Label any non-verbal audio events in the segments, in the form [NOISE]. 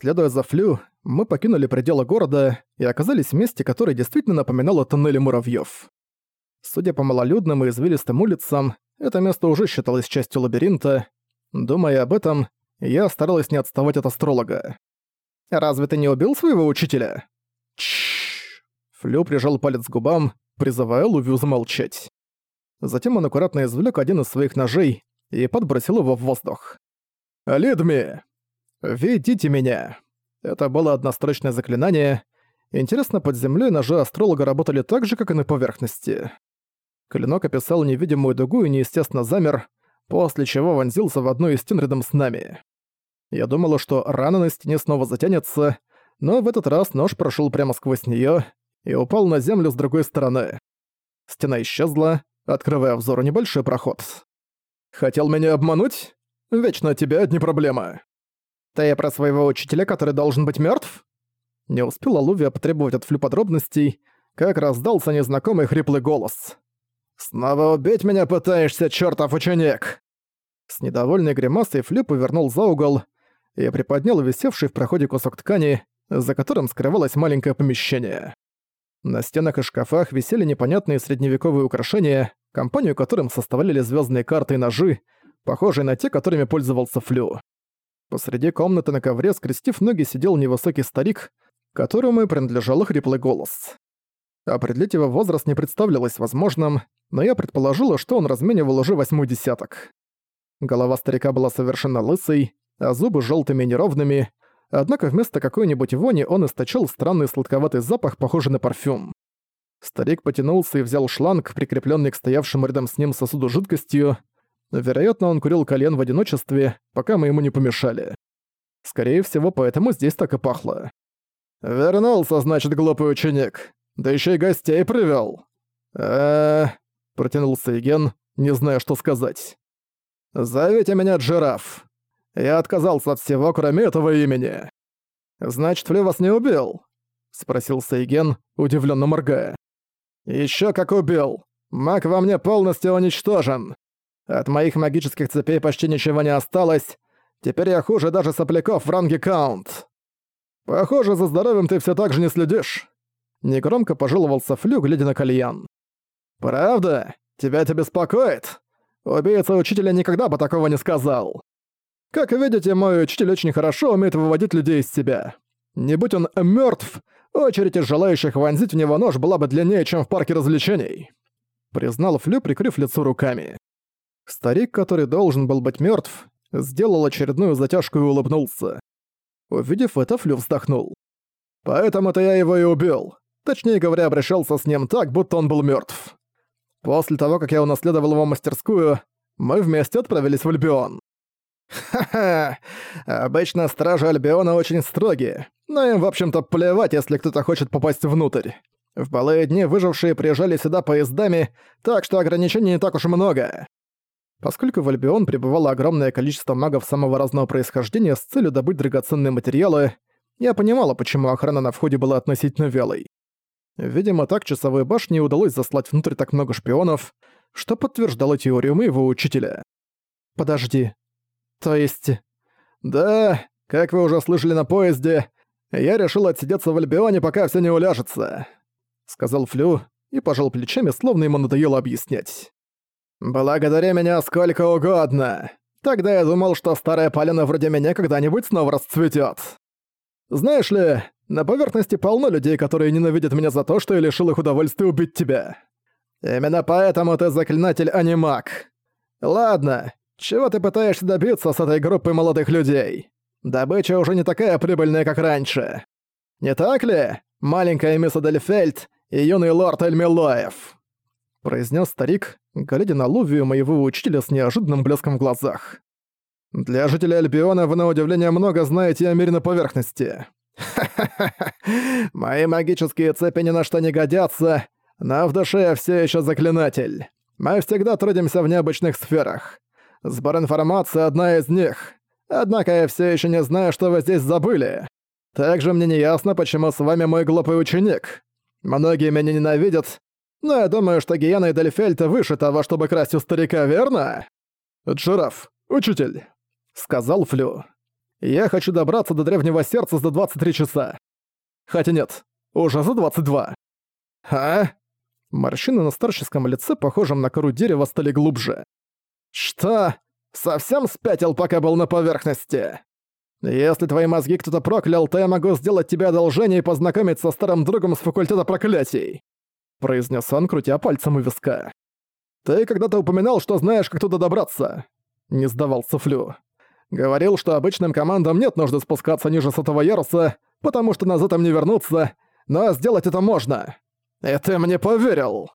Следуя за Флю, мы покинули пределы города и оказались в месте, которое действительно напоминало тоннели муравьёв. Судя по малолюдным и извилистым улицам, это место уже считалось частью лабиринта. Думая об этом, я старалась не отставать от астролога. «Разве ты не убил своего учителя?» Чш. Флю прижал палец к губам, призывая Лувию замолчать. Затем он аккуратно извлек один из своих ножей и подбросил его в воздух. «Лидми! Ведите меня!» Это было однострочное заклинание. Интересно, под землей ножи астролога работали так же, как и на поверхности. Клинок описал невидимую дугу и неестественно замер, после чего вонзился в одну из стен рядом с нами. Я думала, что рана на стене снова затянется, но в этот раз нож прошел прямо сквозь нее и упал на землю с другой стороны. Стена исчезла, открывая взору небольшой проход. «Хотел меня обмануть? Вечно тебя одни проблемы». «Ты про своего учителя, который должен быть мертв? Не успела Лувия потребовать от Флю подробностей, как раздался незнакомый хриплый голос. «Снова убить меня пытаешься, чертов ученик!» С недовольной гримасой Флю повернул за угол и приподнял висевший в проходе кусок ткани, за которым скрывалось маленькое помещение. На стенах и шкафах висели непонятные средневековые украшения, компанию которым составляли звездные карты и ножи, похожие на те, которыми пользовался Флю. Посреди комнаты на ковре, скрестив ноги, сидел невысокий старик, которому и принадлежал хриплый голос. Определить его возраст не представлялось возможным, но я предположила, что он разменивал уже восьмой десяток. Голова старика была совершенно лысой, а зубы желтыми и неровными, однако вместо какой-нибудь вони он источал странный сладковатый запах, похожий на парфюм. Старик потянулся и взял шланг, прикрепленный к стоявшему рядом с ним сосуду жидкостью. Вероятно, он курил колен в одиночестве, пока мы ему не помешали. Скорее всего, поэтому здесь так и пахло. «Вернулся, значит, глупый ученик. Да еще и гостей привел. э протянул Сейген, не зная, что сказать. «Зовите меня Джираф. Я отказался от всего, кроме этого имени. Значит, Флю вас не убил?» — спросил Сейген, удивленно моргая. Еще как убил. Маг во мне полностью уничтожен. От моих магических цепей почти ничего не осталось. Теперь я хуже даже сопляков в ранге Каунт. Похоже, за здоровьем ты все так же не следишь. Негромко пожаловался Флю, глядя на кальян. «Правда? Тебя это беспокоит? Убийца учителя никогда бы такого не сказал. Как видите, мой учитель очень хорошо умеет выводить людей из себя. Не будь он мертв, очередь из желающих вонзить в него нож была бы длиннее, чем в парке развлечений», — признал Флю, прикрыв лицо руками. Старик, который должен был быть мертв, сделал очередную затяжку и улыбнулся. Увидев это, Флю вздохнул. «Поэтому-то я его и убил. Точнее говоря, обращался с ним так, будто он был мертв. После того, как я унаследовал его мастерскую, мы вместе отправились в Альбион. Ха-ха, обычно стражи Альбиона очень строгие, но им, в общем-то, плевать, если кто-то хочет попасть внутрь. В былые дни выжившие приезжали сюда поездами, так что ограничений не так уж много. Поскольку в Альбион прибывало огромное количество магов самого разного происхождения с целью добыть драгоценные материалы, я понимала, почему охрана на входе была относительно вялой. Видимо, так часовой башне удалось заслать внутрь так много шпионов, что подтверждало теорию моего учителя. «Подожди. То есть...» «Да, как вы уже слышали на поезде, я решил отсидеться в Альбионе, пока все не уляжется», — сказал Флю и пожал плечами, словно ему надоело объяснять. «Благодаря меня сколько угодно. Тогда я думал, что старая полена вроде меня когда-нибудь снова расцветет. Знаешь ли, на поверхности полно людей, которые ненавидят меня за то, что я лишил их удовольствия убить тебя. Именно поэтому ты заклинатель, а не маг. Ладно, чего ты пытаешься добиться с этой группой молодых людей? Добыча уже не такая прибыльная, как раньше. Не так ли, маленькая мисс Адельфельд и юный лорд Эльмилоев?» Произнес старик, глядя на Лувию моего учителя с неожиданным блеском в глазах. «Для жителей Альбиона вы на удивление много знаете о мире на поверхности. [LAUGHS] Мои магические цепи ни на что не годятся, но в душе я все еще заклинатель. Мы всегда трудимся в необычных сферах. Сбор информации — одна из них. Однако я все еще не знаю, что вы здесь забыли. Также мне не ясно, почему с вами мой глупый ученик. Многие меня ненавидят, но я думаю, что Гиена и Дельфельта выше того, чтобы красть у старика, верно? Джираф, учитель, сказал Флю. Я хочу добраться до древнего сердца за 23 часа. Хотя нет, уже за 22. А? Морщины на старческом лице, похожем на кору дерева, стали глубже. Что? Совсем спятил, пока был на поверхности? Если твои мозги кто-то проклял, то я могу сделать тебе одолжение и познакомить со старым другом с факультета проклятий», — произнес он, крутя пальцем у виска. «Ты когда-то упоминал, что знаешь, как туда добраться», — не сдавался Флю. «Говорил, что обычным командам нет нужды спускаться ниже сотого яруса, потому что назад им не вернуться, но сделать это можно. И ты мне поверил.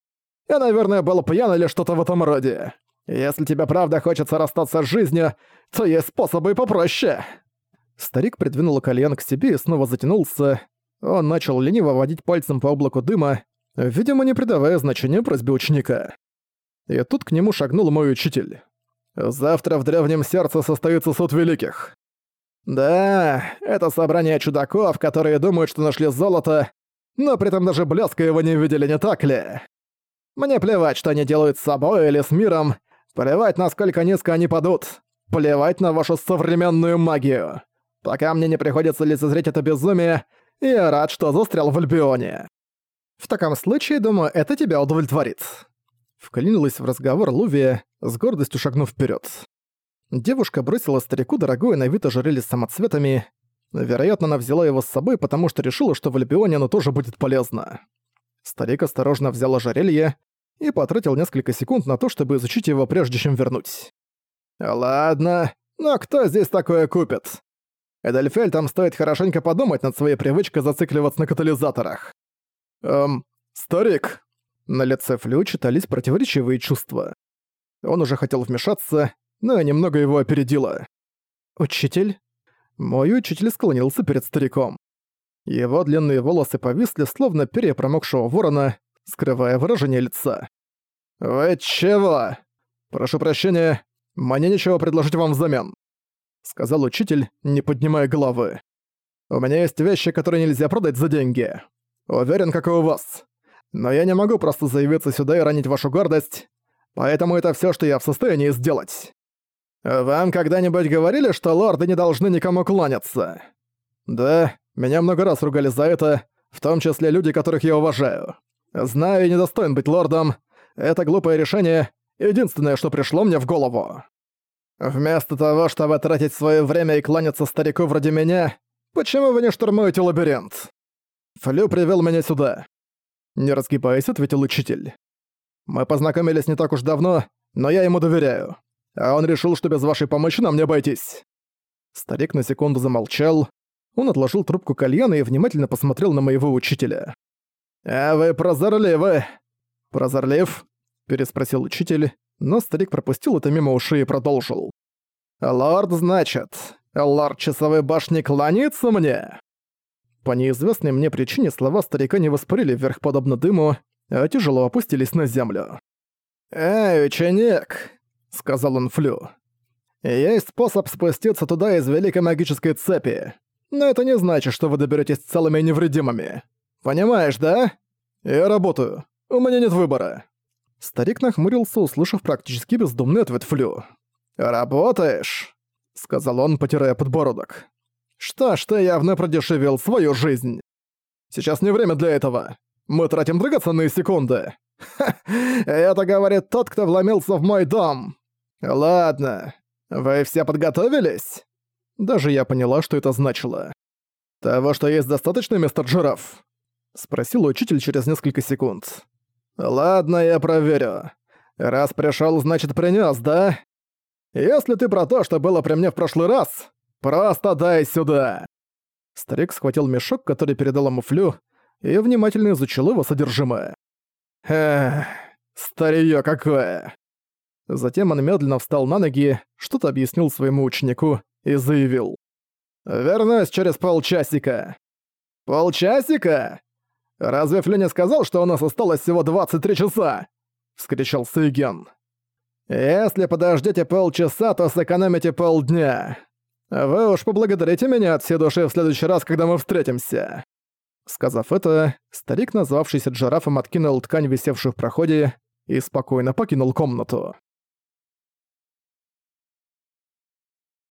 Я, наверное, был пьян или что-то в этом роде. Если тебе правда хочется расстаться с жизнью, то есть способы попроще». Старик придвинул кальян к себе и снова затянулся. Он начал лениво водить пальцем по облаку дыма, видимо, не придавая значения просьбе ученика. И тут к нему шагнул мой учитель. «Завтра в Древнем Сердце состоится суд великих». «Да, это собрание чудаков, которые думают, что нашли золото, но при этом даже блеска его не видели, не так ли? Мне плевать, что они делают с собой или с миром, плевать, насколько низко они падут, плевать на вашу современную магию. Пока мне не приходится лицезреть это безумие, я рад, что застрял в Альбионе. В таком случае, думаю, это тебя удовлетворит. Вклинилась в разговор Лувия, с гордостью шагнув вперед. Девушка бросила старику дорогое на вид ожерелье с самоцветами. Вероятно, она взяла его с собой, потому что решила, что в Альбионе оно тоже будет полезно. Старик осторожно взял ожерелье и потратил несколько секунд на то, чтобы изучить его прежде чем вернуть. «Ладно, но кто здесь такое купит? Эдельфельтам стоит хорошенько подумать над своей привычкой зацикливаться на катализаторах. Эм, старик. На лице Флю читались противоречивые чувства. Он уже хотел вмешаться, но немного его опередило. «Учитель?» Мой учитель склонился перед стариком. Его длинные волосы повисли, словно перья промокшего ворона, скрывая выражение лица. «Вы чего? Прошу прощения, мне нечего предложить вам взамен сказал учитель, не поднимая головы. «У меня есть вещи, которые нельзя продать за деньги. Уверен, как и у вас. Но я не могу просто заявиться сюда и ранить вашу гордость, поэтому это все, что я в состоянии сделать. Вам когда-нибудь говорили, что лорды не должны никому кланяться? Да, меня много раз ругали за это, в том числе люди, которых я уважаю. Знаю, я недостоин быть лордом. Это глупое решение — единственное, что пришло мне в голову. Вместо того, чтобы тратить свое время и кланяться старику вроде меня, почему вы не штурмуете лабиринт? Флю привел меня сюда. Не разгибаясь, ответил учитель. Мы познакомились не так уж давно, но я ему доверяю. А он решил, что без вашей помощи нам не обойтись. Старик на секунду замолчал. Он отложил трубку кальяна и внимательно посмотрел на моего учителя. «А вы прозорливы!» «Прозорлив?» – переспросил учитель, но старик пропустил это мимо ушей и продолжил. «Лорд, значит, лорд Часовой Башни кланяется мне?» По неизвестной мне причине слова старика не воспарили вверх подобно дыму, а тяжело опустились на землю. «Эй, ученик!» — сказал он Флю. «Есть способ спуститься туда из Великой Магической Цепи, но это не значит, что вы доберетесь целыми и невредимыми. Понимаешь, да? Я работаю. У меня нет выбора». Старик нахмурился, услышав практически бездумный ответ Флю. «Работаешь?» — сказал он, потирая подбородок. «Что ж, ты явно продешевил свою жизнь. Сейчас не время для этого. Мы тратим драгоценные секунды. Ха, это говорит тот, кто вломился в мой дом. Ладно, вы все подготовились?» Даже я поняла, что это значило. «Того, что есть достаточно, мистер Жираф?» — спросил учитель через несколько секунд. «Ладно, я проверю. Раз пришёл, значит принёс, да? Если ты про то, что было при мне в прошлый раз, просто дай сюда!» Старик схватил мешок, который передал ему Флю, и внимательно изучил его содержимое. «Эх, старьё какое!» Затем он медленно встал на ноги, что-то объяснил своему ученику и заявил. «Вернусь через полчасика». «Полчасика? «Разве Флю не сказал, что у нас осталось всего 23 часа?» — вскричал Сейген. «Если подождете полчаса, то сэкономите полдня. Вы уж поблагодарите меня от всей души в следующий раз, когда мы встретимся». Сказав это, старик, назвавшийся Джарафом, откинул ткань, висевшую в проходе, и спокойно покинул комнату.